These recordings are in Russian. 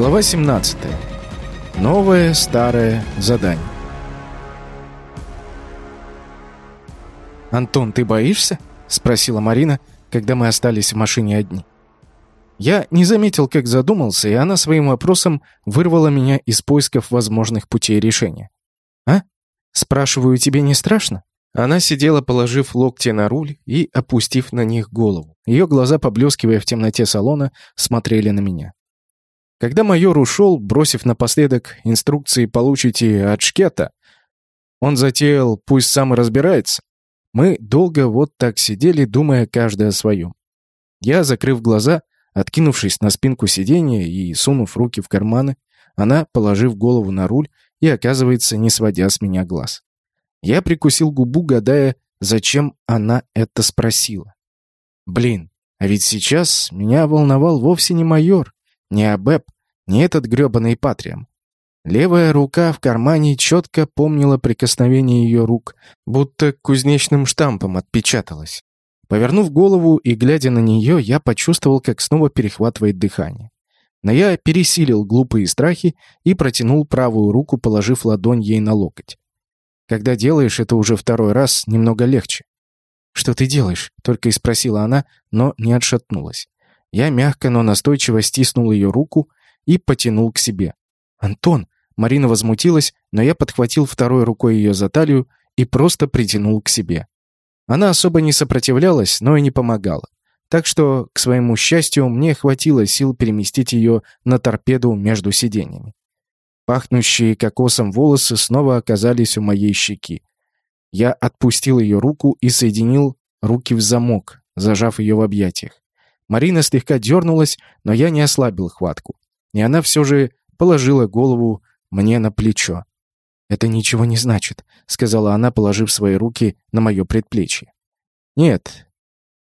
Глава 17. Новое старое задание. «Антон, ты боишься?» — спросила Марина, когда мы остались в машине одни. Я не заметил, как задумался, и она своим вопросом вырвала меня из поисков возможных путей решения. «А? Спрашиваю, тебе не страшно?» Она сидела, положив локти на руль и опустив на них голову. Ее глаза, поблескивая в темноте салона, смотрели на меня. Когда майор ушел, бросив напоследок инструкции «получите от шкета», он затеял «пусть сам разбирается». Мы долго вот так сидели, думая каждый о своем. Я, закрыв глаза, откинувшись на спинку сиденья и сунув руки в карманы, она, положив голову на руль и, оказывается, не сводя с меня глаз. Я прикусил губу, гадая, зачем она это спросила. Блин, а ведь сейчас меня волновал вовсе не майор, не Абеб, не этот грёбаный Патриам. Левая рука в кармане четко помнила прикосновение ее рук, будто кузнечным штампом отпечаталась. Повернув голову и глядя на нее, я почувствовал, как снова перехватывает дыхание. Но я пересилил глупые страхи и протянул правую руку, положив ладонь ей на локоть. Когда делаешь это уже второй раз, немного легче. «Что ты делаешь?» — только и спросила она, но не отшатнулась. Я мягко, но настойчиво стиснул ее руку и потянул к себе. «Антон!» — Марина возмутилась, но я подхватил второй рукой ее за талию и просто притянул к себе. Она особо не сопротивлялась, но и не помогала. Так что, к своему счастью, мне хватило сил переместить ее на торпеду между сиденьями. Пахнущие кокосом волосы снова оказались у моей щеки. Я отпустил ее руку и соединил руки в замок, зажав ее в объятиях. Марина слегка дернулась, но я не ослабил хватку. И она все же положила голову мне на плечо. «Это ничего не значит», — сказала она, положив свои руки на мое предплечье. «Нет,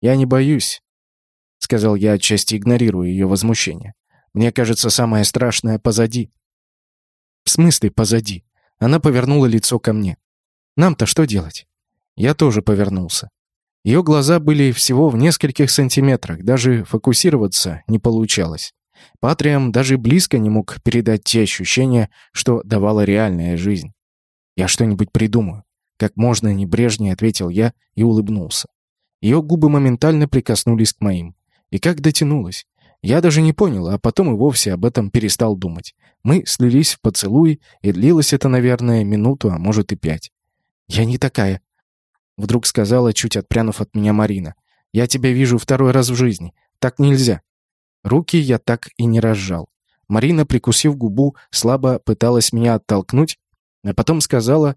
я не боюсь», — сказал я, отчасти игнорируя ее возмущение. «Мне кажется, самое страшное позади». «В смысле позади?» Она повернула лицо ко мне. «Нам-то что делать?» Я тоже повернулся. Ее глаза были всего в нескольких сантиметрах, даже фокусироваться не получалось. Патриам даже близко не мог передать те ощущения, что давала реальная жизнь. «Я что-нибудь придумаю», — как можно небрежнее ответил я и улыбнулся. Ее губы моментально прикоснулись к моим. И как дотянулась. Я даже не понял, а потом и вовсе об этом перестал думать. Мы слились в поцелуи, и длилось это, наверное, минуту, а может и пять. «Я не такая», Вдруг сказала, чуть отпрянув от меня Марина. «Я тебя вижу второй раз в жизни. Так нельзя». Руки я так и не разжал. Марина, прикусив губу, слабо пыталась меня оттолкнуть, а потом сказала,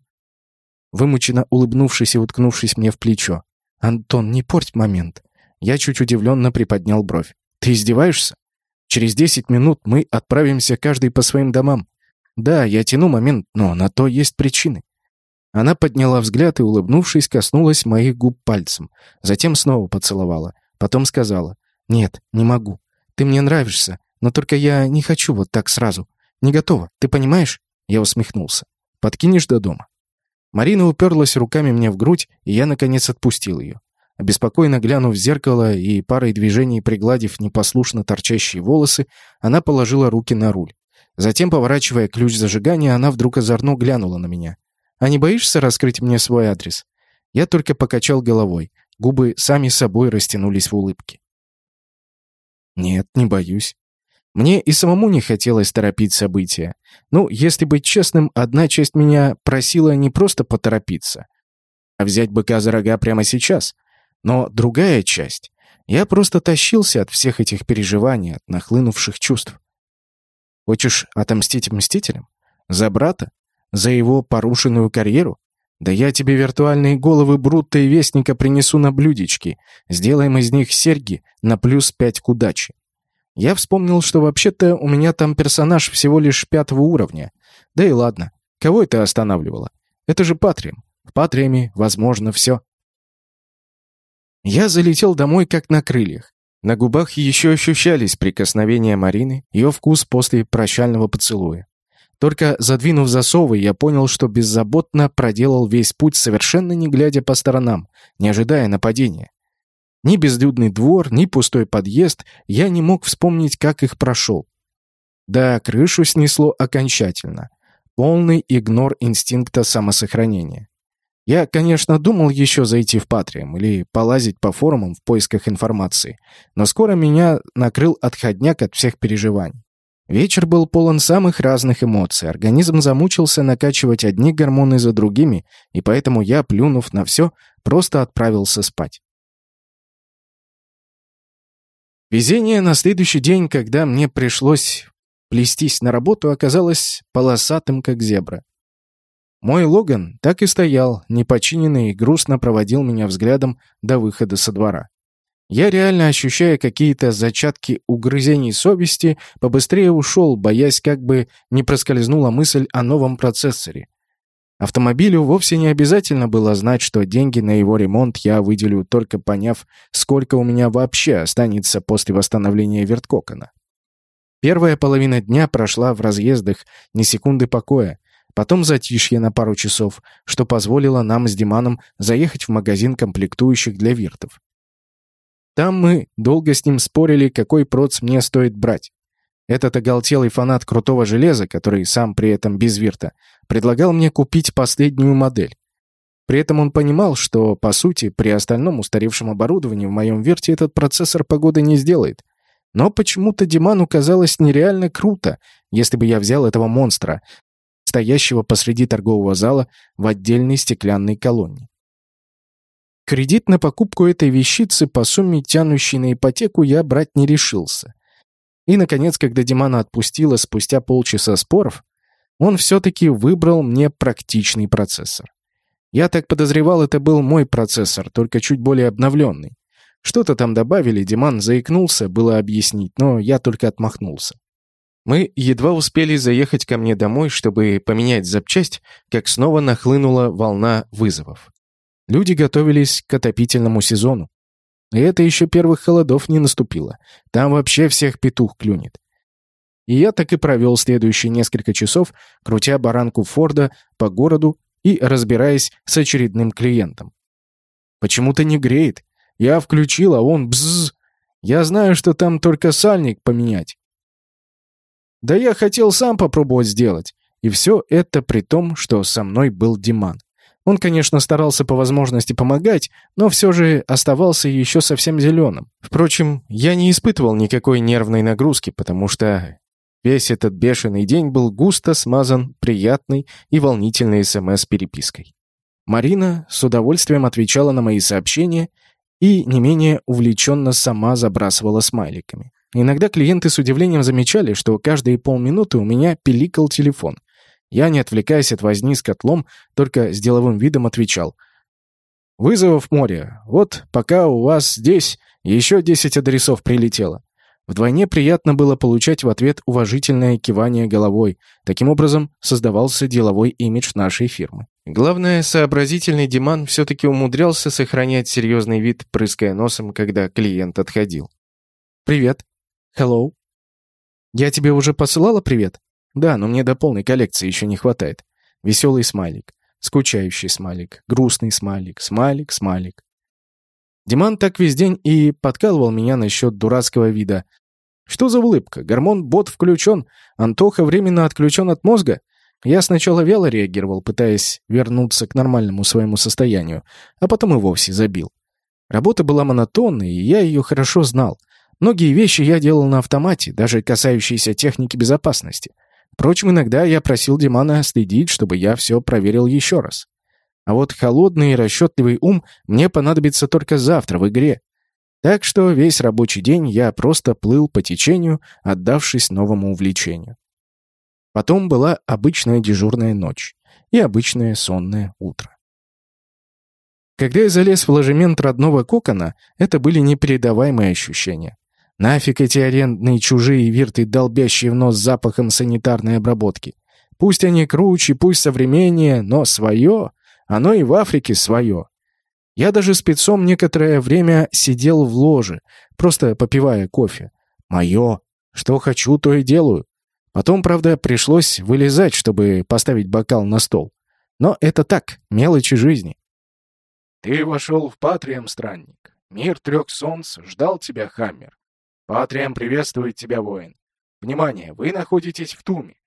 вымученно улыбнувшись и уткнувшись мне в плечо. «Антон, не порть момент». Я чуть удивленно приподнял бровь. «Ты издеваешься? Через десять минут мы отправимся каждый по своим домам. Да, я тяну момент, но на то есть причины. Она подняла взгляд и, улыбнувшись, коснулась моих губ пальцем. Затем снова поцеловала. Потом сказала. «Нет, не могу. Ты мне нравишься, но только я не хочу вот так сразу. Не готова, ты понимаешь?» Я усмехнулся. «Подкинешь до дома?» Марина уперлась руками мне в грудь, и я, наконец, отпустил ее. Обеспокоенно глянув в зеркало и парой движений пригладив непослушно торчащие волосы, она положила руки на руль. Затем, поворачивая ключ зажигания, она вдруг озорно глянула на меня. А не боишься раскрыть мне свой адрес?» Я только покачал головой. Губы сами собой растянулись в улыбке. «Нет, не боюсь. Мне и самому не хотелось торопить события. Ну, если быть честным, одна часть меня просила не просто поторопиться, а взять быка за рога прямо сейчас. Но другая часть... Я просто тащился от всех этих переживаний, от нахлынувших чувств. Хочешь отомстить мстителям? За брата? За его порушенную карьеру? Да я тебе виртуальные головы Брутта и Вестника принесу на блюдечки. Сделаем из них серьги на плюс пять к удаче. Я вспомнил, что вообще-то у меня там персонаж всего лишь пятого уровня. Да и ладно, кого это останавливало? Это же Патрием. В Патриаме возможно все. Я залетел домой как на крыльях. На губах еще ощущались прикосновения Марины, ее вкус после прощального поцелуя. Только задвинув засовы, я понял, что беззаботно проделал весь путь, совершенно не глядя по сторонам, не ожидая нападения. Ни безлюдный двор, ни пустой подъезд, я не мог вспомнить, как их прошел. Да, крышу снесло окончательно. Полный игнор инстинкта самосохранения. Я, конечно, думал еще зайти в Патриум или полазить по форумам в поисках информации, но скоро меня накрыл отходняк от всех переживаний. Вечер был полон самых разных эмоций, организм замучился накачивать одни гормоны за другими, и поэтому я, плюнув на все, просто отправился спать. Везение на следующий день, когда мне пришлось плестись на работу, оказалось полосатым, как зебра. Мой Логан так и стоял, непочиненный, и грустно проводил меня взглядом до выхода со двора. Я, реально ощущая какие-то зачатки угрызений совести, побыстрее ушел, боясь, как бы не проскользнула мысль о новом процессоре. Автомобилю вовсе не обязательно было знать, что деньги на его ремонт я выделю, только поняв, сколько у меня вообще останется после восстановления верткокона. Первая половина дня прошла в разъездах, ни секунды покоя, потом затишье на пару часов, что позволило нам с Диманом заехать в магазин комплектующих для виртов. Там мы долго с ним спорили, какой проц мне стоит брать. Этот оголтелый фанат крутого железа, который сам при этом без вирта, предлагал мне купить последнюю модель. При этом он понимал, что, по сути, при остальном устаревшем оборудовании в моем верте этот процессор погоды не сделает. Но почему-то Диману казалось нереально круто, если бы я взял этого монстра, стоящего посреди торгового зала в отдельной стеклянной колонне. Кредит на покупку этой вещицы по сумме, тянущей на ипотеку, я брать не решился. И, наконец, когда Димана отпустила спустя полчаса споров, он все-таки выбрал мне практичный процессор. Я так подозревал, это был мой процессор, только чуть более обновленный. Что-то там добавили, Диман заикнулся, было объяснить, но я только отмахнулся. Мы едва успели заехать ко мне домой, чтобы поменять запчасть, как снова нахлынула волна вызовов. Люди готовились к отопительному сезону. И это еще первых холодов не наступило. Там вообще всех петух клюнет. И я так и провел следующие несколько часов, крутя баранку Форда по городу и разбираясь с очередным клиентом. Почему-то не греет. Я включил, а он бзз. Я знаю, что там только сальник поменять. Да я хотел сам попробовать сделать. И все это при том, что со мной был Диман. Он, конечно, старался по возможности помогать, но все же оставался еще совсем зеленым. Впрочем, я не испытывал никакой нервной нагрузки, потому что весь этот бешеный день был густо смазан приятной и волнительной СМС-перепиской. Марина с удовольствием отвечала на мои сообщения и не менее увлеченно сама забрасывала смайликами. Иногда клиенты с удивлением замечали, что каждые полминуты у меня пиликал телефон. Я, не отвлекаясь от возни с котлом, только с деловым видом отвечал. «Вызовов море. Вот пока у вас здесь еще 10 адресов прилетело». Вдвойне приятно было получать в ответ уважительное кивание головой. Таким образом, создавался деловой имидж нашей фирмы. Главное, сообразительный Диман все-таки умудрялся сохранять серьезный вид, прыская носом, когда клиент отходил. «Привет. Hello. Я тебе уже посылала привет?» Да, но мне до полной коллекции еще не хватает. Веселый смайлик, скучающий смайлик, грустный смайлик, смайлик, смайлик. Диман так весь день и подкалывал меня насчет дурацкого вида. Что за улыбка? Гормон-бот включен, Антоха временно отключен от мозга? Я сначала вяло реагировал, пытаясь вернуться к нормальному своему состоянию, а потом и вовсе забил. Работа была монотонной, и я ее хорошо знал. Многие вещи я делал на автомате, даже касающиеся техники безопасности. Впрочем, иногда я просил Димана следить, чтобы я все проверил еще раз. А вот холодный и расчетливый ум мне понадобится только завтра в игре. Так что весь рабочий день я просто плыл по течению, отдавшись новому увлечению. Потом была обычная дежурная ночь и обычное сонное утро. Когда я залез в ложемент родного кокона, это были непередаваемые ощущения. Нафиг эти арендные чужие вирты, долбящие в нос запахом санитарной обработки. Пусть они круче, пусть современнее, но свое, оно и в Африке свое. Я даже спецом некоторое время сидел в ложе, просто попивая кофе. Мое. Что хочу, то и делаю. Потом, правда, пришлось вылезать, чтобы поставить бокал на стол. Но это так, мелочи жизни. Ты вошел в Патрием, странник. Мир трех солнц ждал тебя, Хаммер. Патриам приветствует тебя, воин. Внимание, вы находитесь в Туме.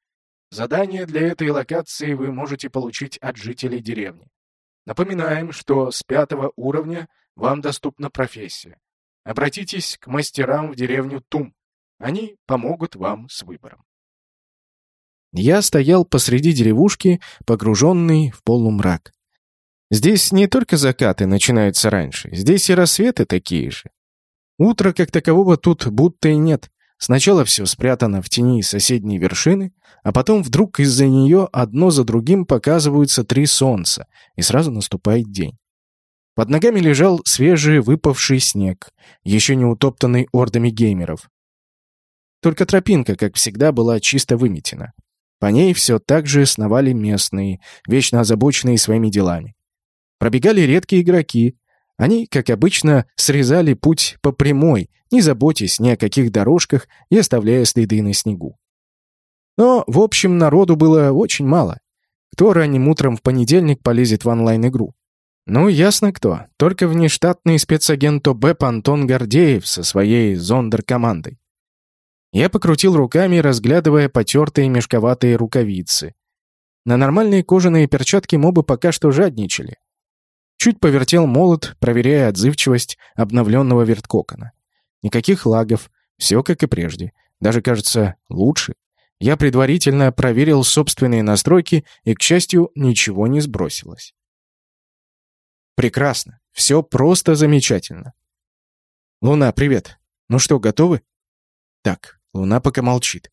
Задание для этой локации вы можете получить от жителей деревни. Напоминаем, что с пятого уровня вам доступна профессия. Обратитесь к мастерам в деревню Тум. Они помогут вам с выбором. Я стоял посреди деревушки, погруженный в полумрак. Здесь не только закаты начинаются раньше, здесь и рассветы такие же. Утра как такового тут будто и нет. Сначала все спрятано в тени соседней вершины, а потом вдруг из-за нее одно за другим показываются три солнца, и сразу наступает день. Под ногами лежал свежий выпавший снег, еще не утоптанный ордами геймеров. Только тропинка, как всегда, была чисто выметена. По ней все так же сновали местные, вечно озабоченные своими делами. Пробегали редкие игроки. Они, как обычно, срезали путь по прямой, не заботясь ни о каких дорожках и оставляя следы на снегу. Но, в общем, народу было очень мало. Кто ранним утром в понедельник полезет в онлайн-игру? Ну, ясно кто. Только внештатный спецагент ОБЭП Антон Гордеев со своей зондер-командой. Я покрутил руками, разглядывая потертые мешковатые рукавицы. На нормальные кожаные перчатки мобы пока что жадничали. Чуть повертел молот, проверяя отзывчивость обновленного верткокона. Никаких лагов, все как и прежде. Даже, кажется, лучше. Я предварительно проверил собственные настройки, и, к счастью, ничего не сбросилось. Прекрасно. Все просто замечательно. Луна, привет. Ну что, готовы? Так, Луна пока молчит.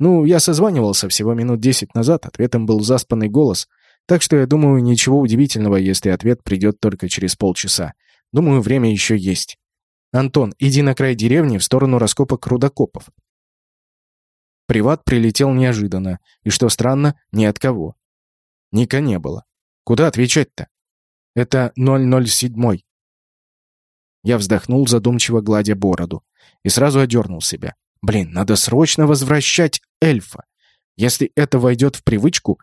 Ну, я созванивался всего минут десять назад, ответом был заспанный голос, так что я думаю, ничего удивительного, если ответ придет только через полчаса. Думаю, время еще есть. Антон, иди на край деревни в сторону раскопок рудокопов. Приват прилетел неожиданно, и, что странно, ни от кого. Ника не было. Куда отвечать-то? Это 007. Я вздохнул, задумчиво гладя бороду, и сразу одернул себя. Блин, надо срочно возвращать эльфа. Если это войдет в привычку,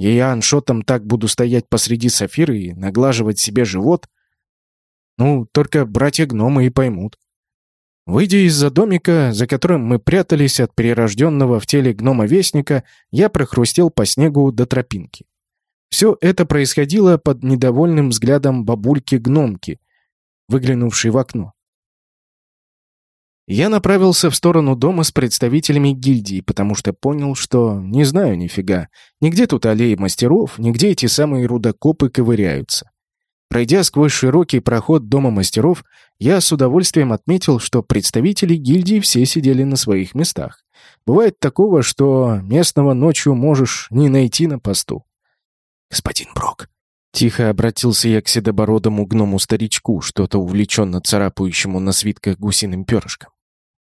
и я аншотом так буду стоять посреди сафира и наглаживать себе живот, ну, только братья-гномы и поймут. Выйдя из-за домика, за которым мы прятались от перерожденного в теле гнома-вестника, я прохрустел по снегу до тропинки. Все это происходило под недовольным взглядом бабульки-гномки, выглянувшей в окно. Я направился в сторону дома с представителями гильдии, потому что понял, что не знаю нифига. Нигде тут аллеи мастеров, нигде эти самые рудокопы ковыряются. Пройдя сквозь широкий проход дома мастеров, я с удовольствием отметил, что представители гильдии все сидели на своих местах. Бывает такого, что местного ночью можешь не найти на посту. «Господин Брок», — тихо обратился я к седобородому гному-старичку, что-то увлеченно царапающему на свитках гусиным перышком.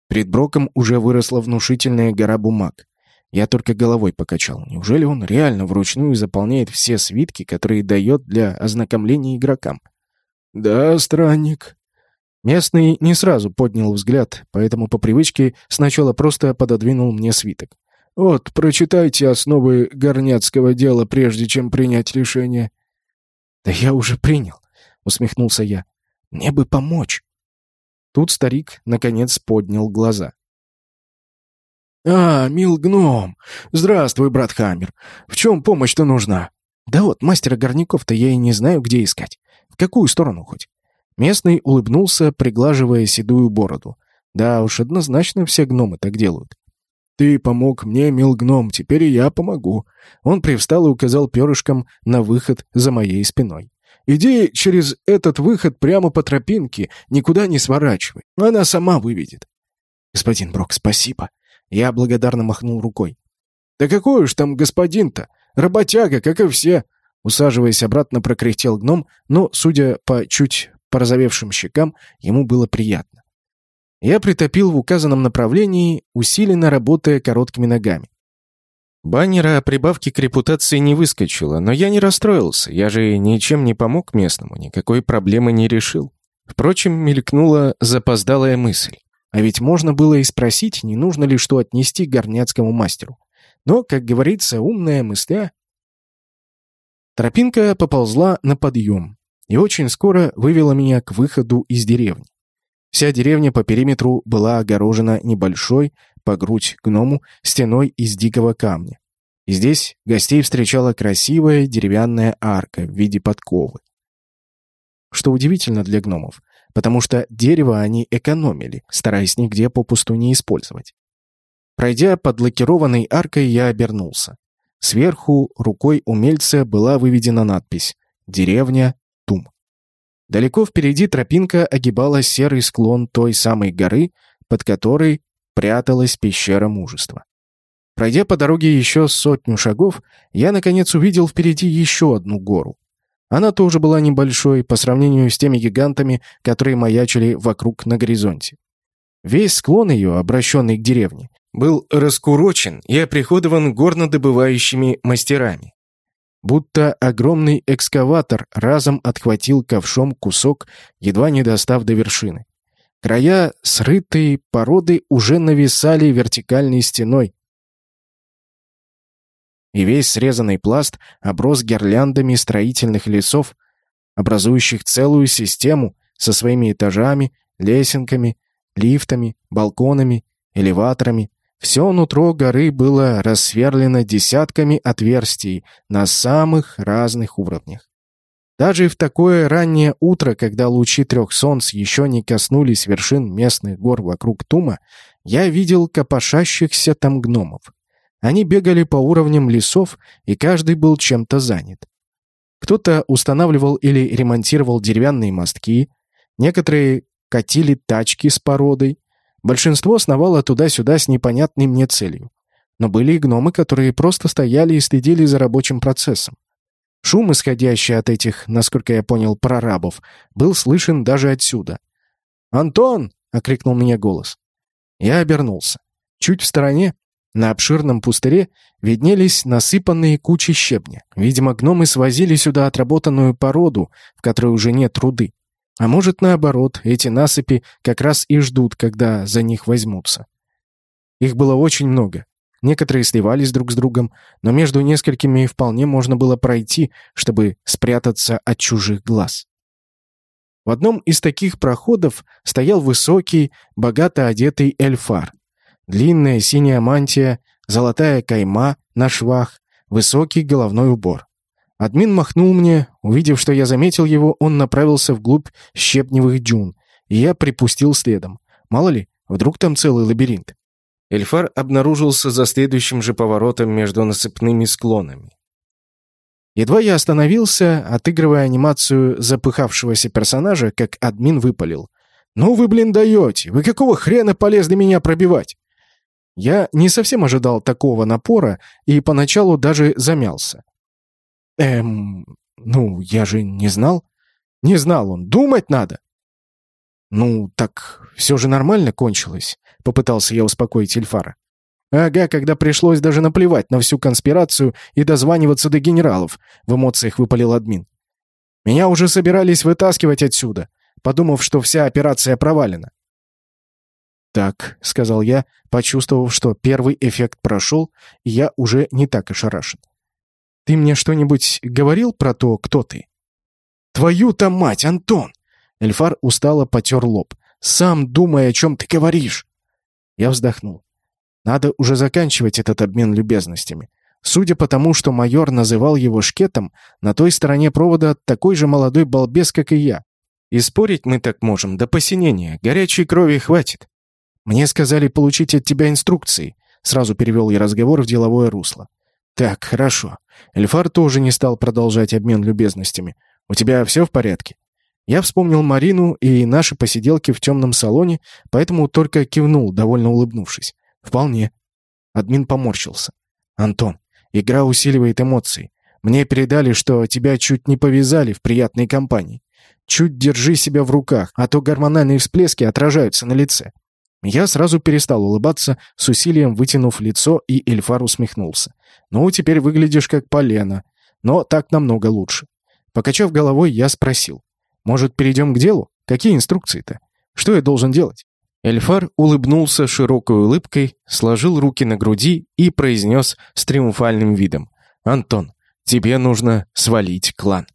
Перед Броком уже выросла внушительная гора бумаг. Я только головой покачал. Неужели он реально вручную заполняет все свитки, которые дает для ознакомления игрокам? «Да, странник». Местный не сразу поднял взгляд, поэтому по привычке сначала просто пододвинул мне свиток. «Вот, прочитайте основы горняцкого дела, прежде чем принять решение». «Да я уже принял», — усмехнулся я. «Мне бы помочь». Тут старик, наконец, поднял глаза. «А, мил гном! Здравствуй, брат Хаммер. В чем помощь-то нужна?» «Да вот, мастера горняков-то я и не знаю, где искать. В какую сторону хоть?» Местный улыбнулся, приглаживая седую бороду. «Да уж, однозначно все гномы так делают». «Ты помог мне, мил гном, теперь и я помогу». Он привстал и указал перышком на выход за моей спиной. Иди через этот выход прямо по тропинке, никуда не сворачивай. Она сама выведет. Господин Брок, спасибо. Я благодарно махнул рукой. Да какой уж там господин-то? Работяга, как и все. Усаживаясь обратно, прокряхтел гном, но, судя по чуть порозовевшим щекам, ему было приятно. Я притопил в указанном направлении, усиленно работая короткими ногами. Баннера о прибавке к репутации не выскочило, но я не расстроился, я же ничем не помог местному, никакой проблемы не решил. Впрочем, мелькнула запоздалая мысль. А ведь можно было и спросить, не нужно ли что отнести горняцкому мастеру. Но, как говорится, умная мысля... Тропинка поползла на подъем и очень скоро вывела меня к выходу из деревни. Вся деревня по периметру была огорожена небольшой, по грудь гному, стеной из дикого камня. И здесь гостей встречала красивая деревянная арка в виде подковы. Что удивительно для гномов, потому что дерево они экономили, стараясь нигде попусту не использовать. Пройдя под лакированной аркой, я обернулся. Сверху рукой умельца была выведена надпись «Деревня Тум». Далеко впереди тропинка огибала серый склон той самой горы, под которой пряталась пещера мужества. Пройдя по дороге еще сотню шагов, я, наконец, увидел впереди еще одну гору. Она тоже была небольшой по сравнению с теми гигантами, которые маячили вокруг на горизонте. Весь склон ее, обращенный к деревне, был раскурочен и оприходован горнодобывающими мастерами. Будто огромный экскаватор разом отхватил ковшом кусок, едва не достав до вершины. Края срытые породы уже нависали вертикальной стеной, и весь срезанный пласт оброс гирляндами строительных лесов, образующих целую систему со своими этажами, лесенками, лифтами, балконами, элеваторами. Все нутро горы было рассверлено десятками отверстий на самых разных уровнях. Даже в такое раннее утро, когда лучи трех солнц еще не коснулись вершин местных гор вокруг Тума, я видел копошащихся там гномов. Они бегали по уровням лесов, и каждый был чем-то занят. Кто-то устанавливал или ремонтировал деревянные мостки, некоторые катили тачки с породой, большинство сновало туда-сюда с непонятной мне целью. Но были и гномы, которые просто стояли и следили за рабочим процессом. Шум, исходящий от этих, насколько я понял, прорабов, был слышен даже отсюда. «Антон!» — окрикнул меня голос. Я обернулся. Чуть в стороне на обширном пустыре виднелись насыпанные кучи щебня. Видимо, гномы свозили сюда отработанную породу, в которой уже нет руды. А может, наоборот, эти насыпи как раз и ждут, когда за них возьмутся. Их было очень много. Некоторые сливались друг с другом, но между несколькими вполне можно было пройти, чтобы спрятаться от чужих глаз. В одном из таких проходов стоял высокий, богато одетый эльфар. Длинная синяя мантия, золотая кайма на швах, высокий головной убор. Админ махнул мне, увидев, что я заметил его, он направился вглубь щепневых дюн, и я припустил следом. Мало ли, вдруг там целый лабиринт. Эльфар обнаружился за следующим же поворотом между насыпными склонами. Едва я остановился, отыгрывая анимацию запыхавшегося персонажа, как админ выпалил. «Ну вы, блин, даете! Вы какого хрена полезли меня пробивать?» Я не совсем ожидал такого напора и поначалу даже замялся. «Эм, ну, я же не знал». «Не знал он. Думать надо». «Ну, так все же нормально кончилось», — попытался я успокоить Эльфара. «Ага, когда пришлось даже наплевать на всю конспирацию и дозваниваться до генералов», — в эмоциях выпалил админ. «Меня уже собирались вытаскивать отсюда, подумав, что вся операция провалена. «Так», — сказал я, почувствовав, что первый эффект прошел, и я уже не так ошарашен. «Ты мне что-нибудь говорил про то, кто ты?» «Твою-то мать, Антон!» Эльфар устало потер лоб. «Сам думай, о чем ты говоришь!» Я вздохнул. Надо уже заканчивать этот обмен любезностями. Судя по тому, что майор называл его шкетом, на той стороне провода такой же молодой балбес, как и я. И спорить мы так можем до посинения, горячей крови хватит. «Мне сказали получить от тебя инструкции», — сразу перевел я разговор в деловое русло. «Так, хорошо». Эльфар тоже не стал продолжать обмен любезностями. «У тебя все в порядке?» Я вспомнил Марину и наши посиделки в темном салоне, поэтому только кивнул, довольно улыбнувшись. «Вполне». Админ поморщился. «Антон, игра усиливает эмоции. Мне передали, что тебя чуть не повязали в приятной компании. Чуть держи себя в руках, а то гормональные всплески отражаются на лице. Я сразу перестал улыбаться, с усилием вытянув лицо, и Эльфар усмехнулся. «Ну, теперь выглядишь как полено, но так намного лучше». Покачав головой, я спросил. «Может, перейдем к делу? Какие инструкции-то? Что я должен делать?» Эльфар улыбнулся широкой улыбкой, сложил руки на груди и произнес с триумфальным видом. «Антон, тебе нужно свалить клан».